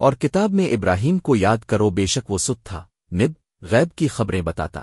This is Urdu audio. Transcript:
اور کتاب میں ابراہیم کو یاد کرو، بے شک وہ ست تھا۔ نب غیب کی خبریں بتاتا۔